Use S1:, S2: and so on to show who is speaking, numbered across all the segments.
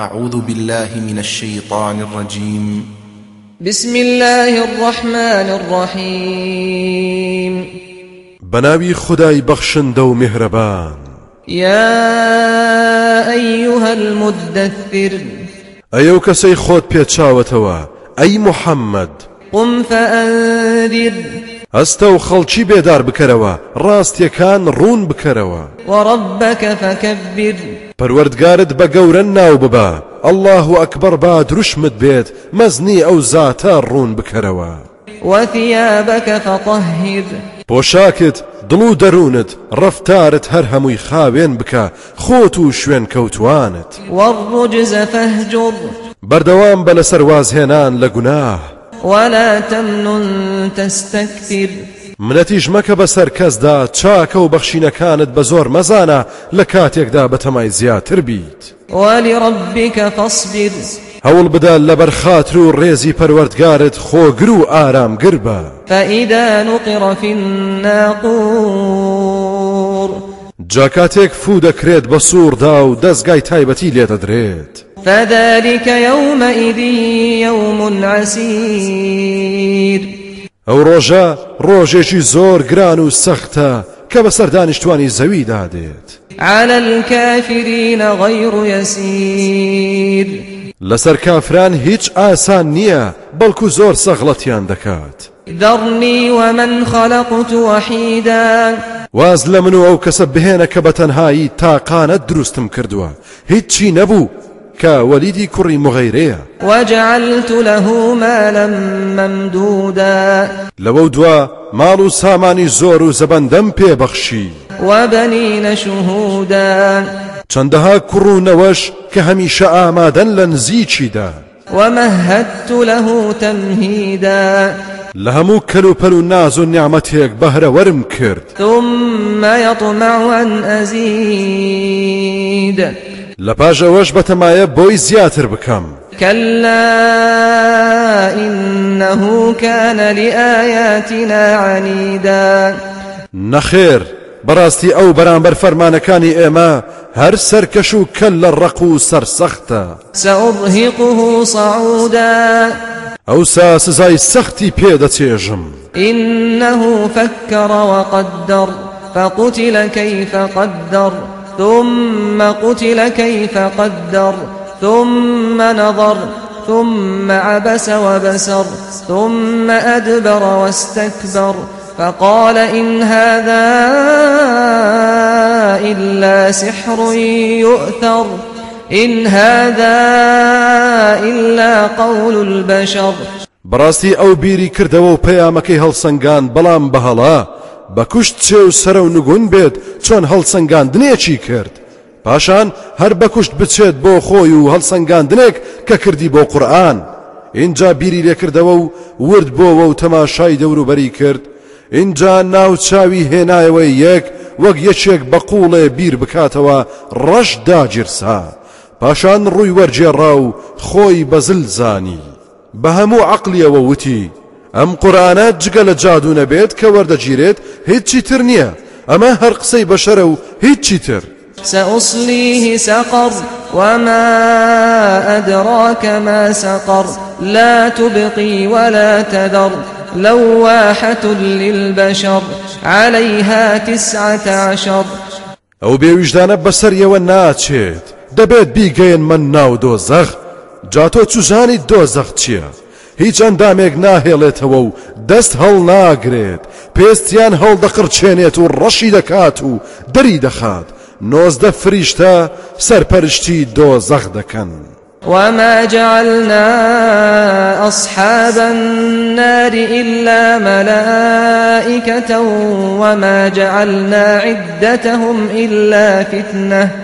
S1: أعوذ بالله من الشيطان الرجيم.
S2: بسم الله الرحمن الرحيم.
S3: بناوي خداي بخشن دو مهربان.
S2: يا أيها المدثر.
S3: کەسەی خۆت پێچاوەتەوە ئەی محەممەد
S2: قم فأنذر.
S3: هەستە و خەڵکی بێدار بکەرەوە ڕاستیەکان ڕوون بکەرەوە
S2: وربك فكبر.
S3: پەروەردگارت بە گەورە ناو ببە الله ئەکبەر با دروشمت بێت مەزنی ئەو زاتە ڕوون بکەرەوە.
S2: وثيابك فطهر.
S3: پۆشاکت دڵ و دەروونت ڕفتارت هەر هەمووی خاوێن بکە خۆت و شوێن کەوتوانت.
S2: والرجز فاهجر.
S3: بەردەوام بە لەسەر وازهێنان لە گوناه.
S2: ولا تمنن تستكثر.
S3: منەتیش مەکە بەسەر کەسدا چاکە و بەخشینەکانت بە زۆر مەزانە لە کاتێکدا بە تەمای زیاتر بیت.
S2: ولربك فاصبر.
S3: هەوڵ بدە لەبەر خاتر و ڕێزی پەروەردگارت خۆگر و ئارامگر بە.
S2: نقر في الناقور.
S3: جاکاتێک فو دەکرێت بە سووردا و دەستگای تایبەتی لێدەدرێت
S2: فذلك يومئذ يوم عسير.
S3: ئەو ڕۆژە ڕۆژێکی زۆر گران و سەختە کە بەسەر دانیشتوانی زەوی دادێت.
S2: على الكافرين غير يسير.
S3: لەسەر کافران هیچ ئاسان نییە بەڵکو زۆر سەغڵەتیان دەکات.
S2: ذرني ومن خلقت وحيدا.
S3: واز لە من و ئەو کەسە بهێنە کە بە تەنهایی تاقانە دروستم کردووە. هیچی نەبوو وەلیدی کوڕی مغەیرەیە
S2: وجعلت له مالا ممدودا.
S3: لەوە دوا ماڵ و سامانی زۆر و زەبەندەم پێبەخشی
S2: وبنين شهودا.
S3: چەندەها کوڕ و نەوەش کە هەمیشە ئامادەن لە نزیکیدا
S2: ومهدت له تمهيدا.
S3: لە هەموو کەلوپەل و ناز و نیامەتێک بەهرەوەرم کرد
S2: ثم يطمع أن أزيد.
S3: لە پاش ئەوەش بەتەمایە بۆی زیاتر بکەم.
S2: كلا إنه كان لآياتنا عنيدا.
S3: نەخێر بەڕاستی ئەو بەرامبەر فەرمانەکانی ئێمە هەر سەرکەش و کەل لە ڕق و سەرسەختە.
S2: سأرهقه صعودا.
S3: ئەوسا سزای سەختی پێدەچێژم.
S2: إنه فكر وقدر فقتل كيف قدر. ثم قتل كيف قدر ثم نظر ثم عبس وبسر ثم أدبر واستكبر فقال إن هذا إلا سحر يؤثر إن هذا إلا قول البشر.
S3: بەڕاستی ئەو بیری کردەوە و پەیامەکەی هەڵسەنگان بەڵام بەهەڵا بە کوشت چێ و سرە و نگون بێت چۆن هەڵسەنگاندنێکی کرد. پاشان هەر بەکوشت بچێت بۆ خۆی و هەڵسەنگاندنێک کە کردی بۆ قورآن. اینجا بیری لێکردەوە و ورد بۆەوە و تەماشای دەوروبەری کرد. اینجا ناو چاوی هێنایەوە یەک وەک یەکێک بە قوڵێ بیر بکاتەوە ڕەش داگیرسا پاشان ڕووی وەرجێڕا و خۆی بەزل زانی بە هەموو عقلیەوە وتی ئەم قورآانە جگە لە جادو نەبێت کە وەردەگیرێت هیچی تر نییە. ئەمە هەر قسەی بەشەرە و هیچی تر.
S2: سأصليه سقر وما أدراك ما سقر. لا تبقي ولا تذر. لواحة للبشر. عليها تسعة عشر.
S3: ئەو بێویژدانە بەسەریەوە ناچێت. دەبێت بیگەین من ناو دۆزەخ. جاتۆ چوزانی دۆزەخ چییە؟ هیچ ئەندامێک ناهێڵێتەوە و دەست هەڵ ناگرێت پێستیان هەڵدەقڕچێنێت و ڕەشی دەکات و دەری دەخات. نۆزدە فریشتە سەرپەرشتی دۆزەخ دەکەن.
S2: وما جعلنا أصحاب النار إلا ملائكة وما جعلنا عدتهم إلا فتنة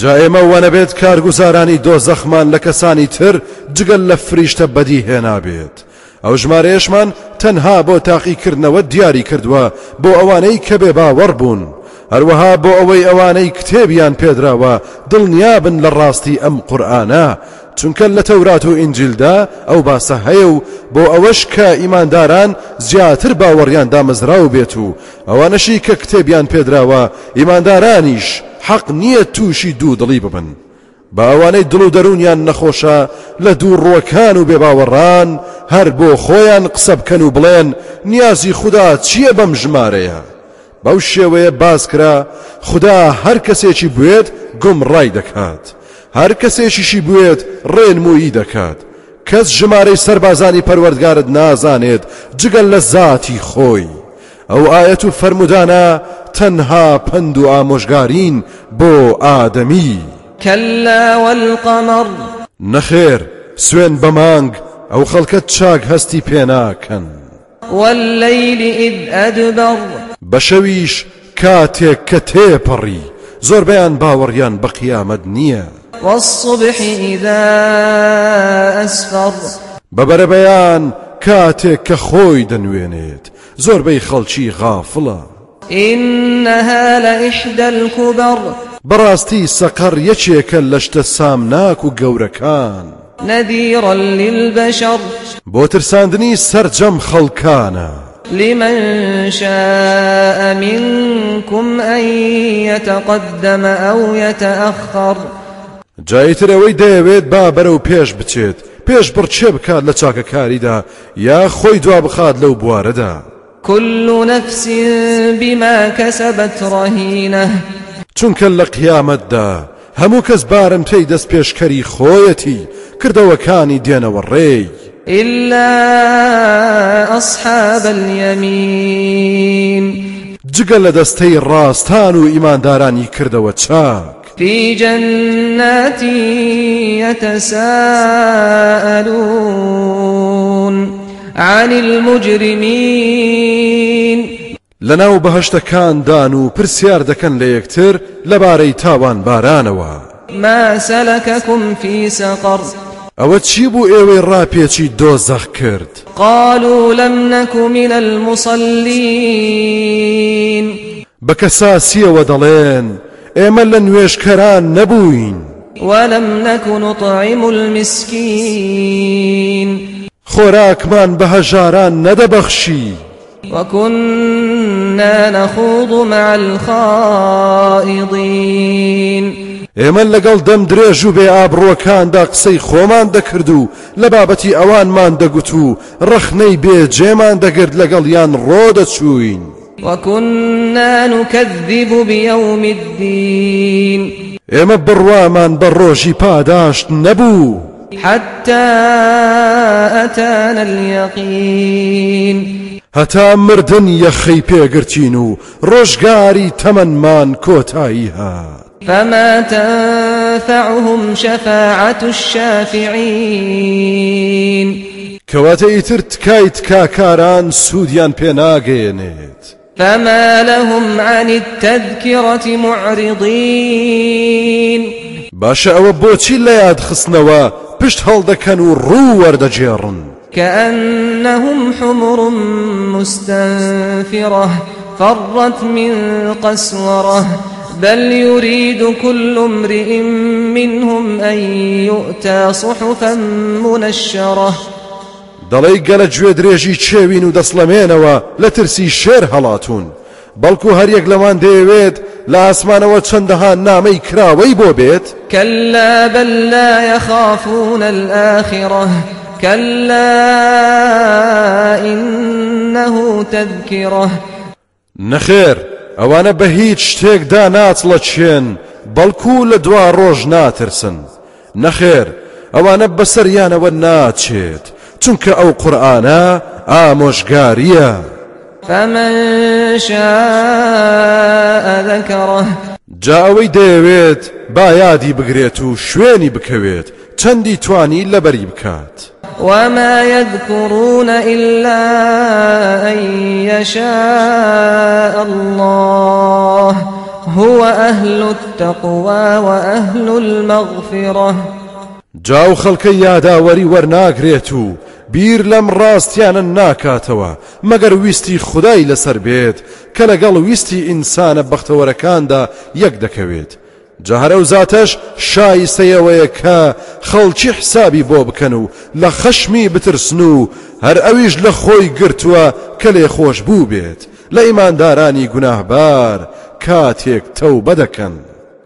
S3: جا ئێمە وەنەبێت کارگوزارانی دۆ زەخمان لە کەسانی تر جگەل لە فریشتە بەدی هێنابێت. ئەو ژمارەیەشمان تەنها بۆ تاقیکردنەوە دیاری کردووە بۆ ئەوانەی کە بێ باوەڕ بوون. هەروەها بۆ ئەوەی ئەوانەی کتێبیان پێدراوە دڵنیابن لە ڕاستی ئەم قورآانە. چونکە لە تەورات و ئینجیلدا ئەو باسە هەیە و بۆ ئەوەش کە ئیمانداران زیاتر باوەڕیان دامەزراو بێت و ئەوانەشی کە کتێبیان پێدراوە ئیماندارانیش حەق نییە تووشی دوو دڵی ببن. بە ئەوانەی دڵ و دەرونیان نەخۆشە لە دوو ڕوەکان و بێباوەڕان هەر بۆ خۆیان قسە بکەن و بڵێن نیازی خوددا چییە بەم ژمارەیە؟ بەو شێوەیە باز کرا خدا هەر کەسێکی بێت گم ڕای دەکات. هەر کەسێکیشی بێت ڕێنمویی دەکات. کەس ژمارەی سربازانی پەروەردگارت نازانێت جگەل لە ذاتی خۆی. ئەو ئاەت و فەرمودانە تەنها پند و ئامۆژگارین بۆ ئادەمی
S2: كلا والقمر
S3: نەخێر سوێن بەمانگ ئەو خەڵکەت چاک هەستی پێناکەن.
S2: والليل إذ أدبر.
S3: بەشەویش کاتێک کە تێپەڕی زۆربیان باوەڕیان بە قیامەت نییە.
S2: والصبح إذا أسفر.
S3: بەبەرەبەیان کاتێک کە خۆی دەنوێنێت زۆربەی خەڵکی غافڵە.
S2: إنها لإحدى الكبر.
S3: بەڕاستی سەقەر یەکێکە لە شتە سامناک و گەورەکان
S2: نذيرا للبشر.
S3: بۆ ترساندنی سرجەم خەڵکانە.
S2: لمن شاء منكم أن يتقدم أو يتأخر.
S3: جایترەوەی دەیەوێت با بەرەو پێش بچێت. پێش بڕچێ بکات لە چاکەکاریدا یا خۆی دوا بخات لەو بوارەدا.
S2: كل نفس بما كسبت رهينة.
S3: چونکە لە قیامەتدا هەموو کەس بارمتەی دەست پێشکەری خۆیەتی کردەوەکانی دێنەوە ڕێی.
S2: إلا أصحاب اليمين.
S3: جگە لە دەستەی ڕاستان و ئیماندارانی کردەوە چاک.
S2: في جنات يتساءلون. عن المجرمين.
S3: لەناو بەهشتەکاندان و پرسیار دەکەن لە یەکتر لەبارەی تاوان بارانەوە
S2: ما سلككم في سقر.
S3: ئەوە چی بوو ئێوەی ڕاپێکی دۆزەخ کرد؟
S2: قالوا لم نك من المصلين.
S3: کەساسیەوە دەڵێن ئێمە لە نوێشکەران نەبووین
S2: ولم نك نطعم المسكين.
S3: خۆراکمان بە هەژاران نەدەبەخشی.
S2: وكنا نخوض مع الخائضين.
S3: ئێمە لەگەڵ دەم درێژ و بێ ئابڕوەکاندا قسەی خۆمان دەکرد و لە بابەتی ئەوانمان دەگوت و ڕەخنەی بێ جێمان دەگرت لەگەڵ یان ڕۆ دەچووین.
S2: وكنا نكذب بيوم الدين.
S3: ئێمە بڕوامان بە ڕۆژی پاداشت نەبوو.
S2: حتى أتانا اليقين.
S3: هەتا مردن یەخەی پێگرتین و ڕۆژگاری تەمەنمان کۆتایی هات
S2: فما تنفعهم شفاعة الشافعين.
S3: کەواتە ئیتر تکای تکاکاران سوودیان پێناگەێنێت
S2: فما لهم عن التذكرة معرضين.
S3: باشە ئەوە بۆچی لە یاد خستنەوە؟ پشت هەڵدەکەن و ڕوو وەردەجێڕن.
S2: كأنهم حمر مستنفرة فرت من قسورة بل يريد كل امرئ منهم أن يؤتى صحفا منشرة.
S3: دەڵێی گەلە گوێ درێژی چێوین و دەسڵەمێنەوە لە ترسی شێر هەڵاتون. بەڵکو هەریەک لەوان دەیەوێت لە ئاسمانەوە چەندەها نامەی کراوەی بۆ بێت؟
S2: كلا بل لا يخافون الآخرة. كلا إنه تذكرة
S3: نەخێر ئەوانە بە هیچ شتێکدا ناچڵە چێن بەڵکو لە دوا ڕۆژ ناترسن. نەخێر ئەوانە بەسەریانەوە ناچێت چونکە ئەو قورآانە ئامۆژگاریە.
S2: فمن شاء ذكره.
S3: جا ئەوەی دەیەوێت با یادی بگرێت و شوێنی بکەوێت چەندی توانی لەبەری بکات.
S2: وما يذكرون إلا أن يشاء الله. هو أهل التقوى وأهل المغفرة.
S3: جاو خەڵکە یاداوەری وەرناگرێت و بیر لەم ڕاستیانە ناکاتەوە مەگەر ویستی خدای لەسەر بێت کە لەگەڵ ویستی ئینسانە بەختەوەرەکاندا یەک دەکەوێت جاهرە و زاتەش شایستەیەوەیە کە خەڵکی حسابی بۆ بکەن و لە خەشمی بترسن و هەر ئەویش لە خۆی گرتووە کە لێ خۆش بوو بێت لە ئیماندارانی گوناهبار کاتێک تەو بەدەکەن.